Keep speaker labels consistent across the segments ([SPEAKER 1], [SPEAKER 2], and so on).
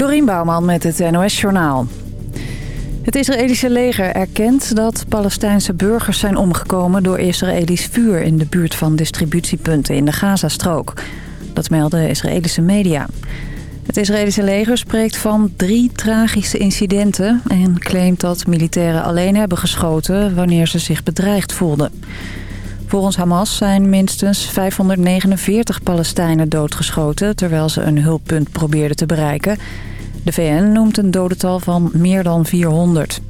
[SPEAKER 1] Dorien Bouwman met het NOS Journaal. Het Israëlische leger erkent dat Palestijnse burgers zijn omgekomen... door Israëlisch vuur in de buurt van distributiepunten in de Gazastrook. Dat melden Israëlische media. Het Israëlische leger spreekt van drie tragische incidenten... en claimt dat militairen alleen hebben geschoten wanneer ze zich bedreigd voelden. Volgens Hamas zijn minstens 549 Palestijnen doodgeschoten... terwijl ze een hulppunt probeerden te bereiken. De VN noemt een dodental van meer dan 400.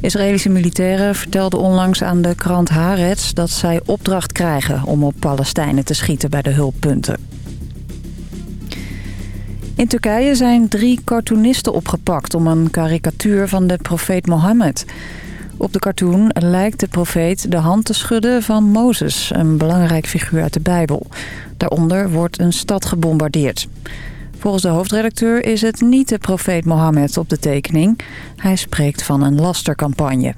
[SPEAKER 1] Israëlische militairen vertelden onlangs aan de krant Haaretz... dat zij opdracht krijgen om op Palestijnen te schieten bij de hulppunten. In Turkije zijn drie cartoonisten opgepakt om een karikatuur van de profeet Mohammed... Op de cartoon lijkt de profeet de hand te schudden van Mozes, een belangrijk figuur uit de Bijbel. Daaronder wordt een stad gebombardeerd. Volgens de hoofdredacteur is het niet de profeet Mohammed op de tekening. Hij spreekt van een lastercampagne.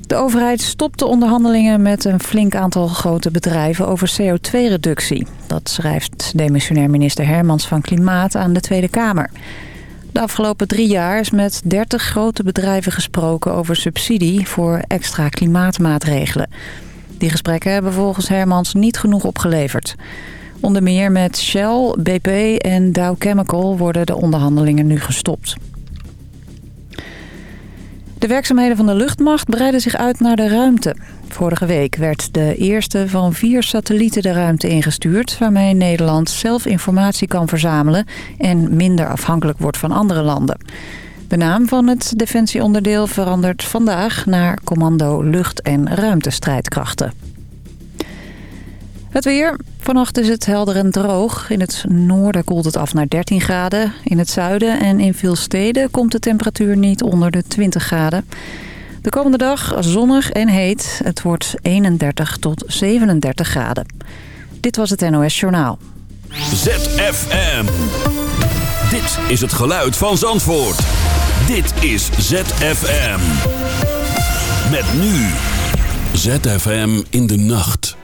[SPEAKER 1] De overheid stopt de onderhandelingen met een flink aantal grote bedrijven over CO2-reductie. Dat schrijft demissionair minister Hermans van Klimaat aan de Tweede Kamer. De afgelopen drie jaar is met 30 grote bedrijven gesproken over subsidie voor extra klimaatmaatregelen. Die gesprekken hebben volgens Hermans niet genoeg opgeleverd. Onder meer met Shell, BP en Dow Chemical worden de onderhandelingen nu gestopt. De werkzaamheden van de luchtmacht breiden zich uit naar de ruimte. Vorige week werd de eerste van vier satellieten de ruimte ingestuurd... waarmee Nederland zelf informatie kan verzamelen... en minder afhankelijk wordt van andere landen. De naam van het defensieonderdeel verandert vandaag naar Commando Lucht- en Ruimtestrijdkrachten. Het weer. Vannacht is het helder en droog. In het noorden koelt het af naar 13 graden. In het zuiden en in veel steden komt de temperatuur niet onder de 20 graden. De komende dag zonnig en heet. Het wordt 31 tot 37 graden. Dit was het NOS Journaal.
[SPEAKER 2] ZFM. Dit is het geluid van Zandvoort. Dit is ZFM. Met nu. ZFM in de nacht.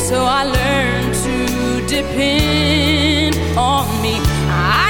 [SPEAKER 3] so I learned to depend on me. I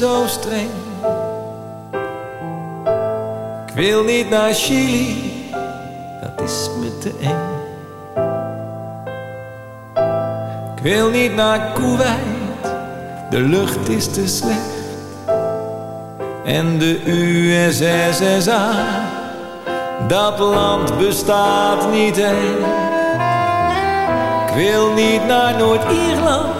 [SPEAKER 4] zo streng. Ik wil niet naar Chili, dat is me te eng. Ik wil niet naar Kuwait, de lucht is te slecht. En de USSSA, dat land bestaat niet echt. Ik wil niet naar Noord-Ierland,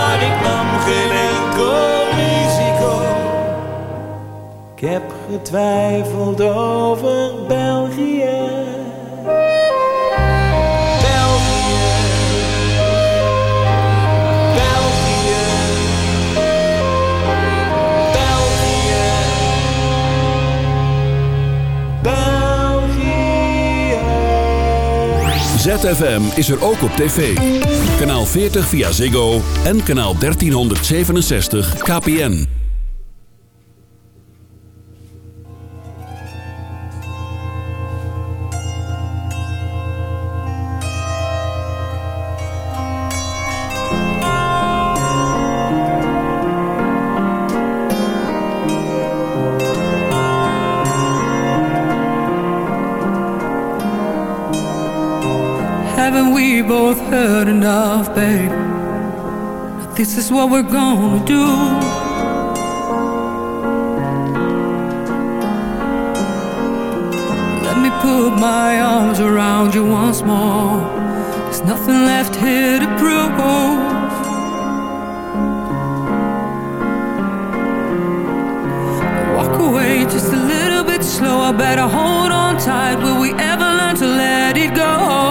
[SPEAKER 4] getwijfeld over België. België. België. België. België.
[SPEAKER 2] ZFM is er ook op tv. Kanaal 40 via Ziggo en kanaal 1367 KPN.
[SPEAKER 5] Heard enough, babe? This is what we're gonna do. Let me put my arms around you once more. There's nothing left here to prove. Walk away just a little bit slower. Better hold on tight. Will we ever learn to let it go?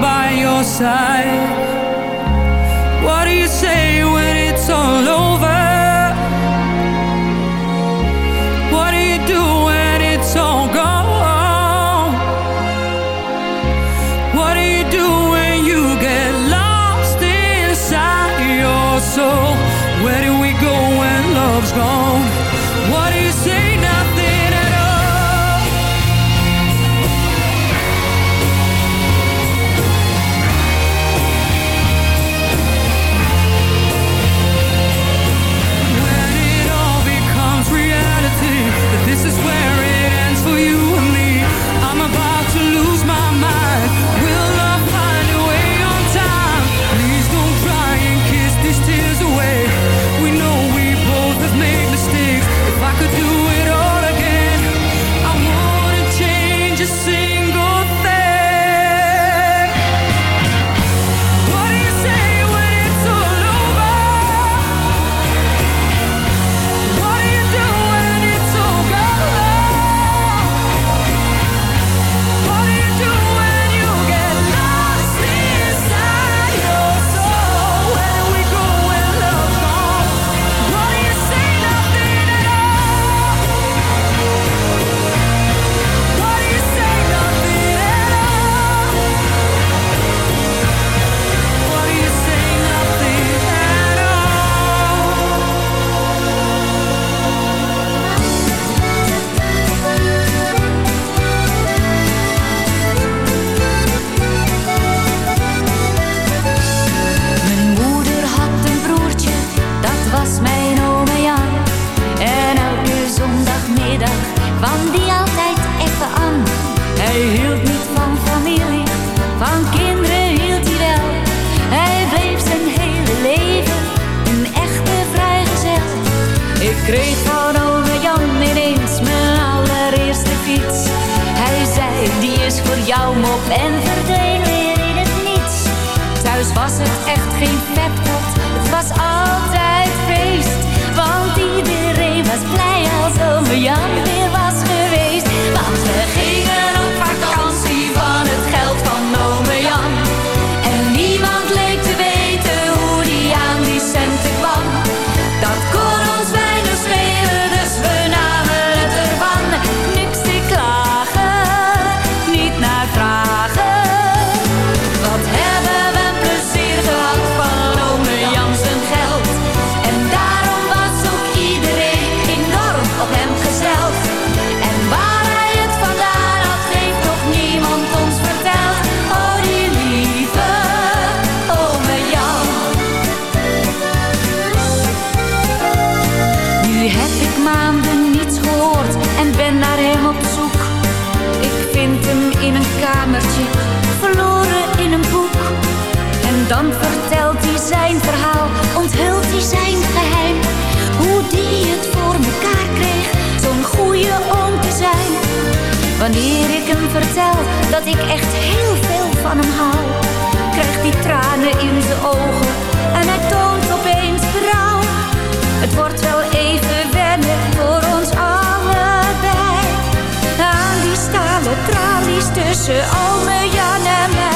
[SPEAKER 5] By your side.
[SPEAKER 6] verloren in een boek. En dan vertelt hij zijn verhaal, onthult hij zijn geheim. Hoe die het voor mekaar kreeg, zo'n goede oom te zijn. Wanneer ik hem vertel dat ik echt heel veel van hem hou, krijgt hij tranen in zijn ogen en hij toont tussen Ome Jan en mij.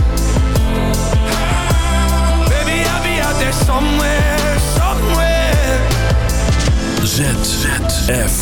[SPEAKER 7] somewhere,
[SPEAKER 3] somewhere. ZZFM.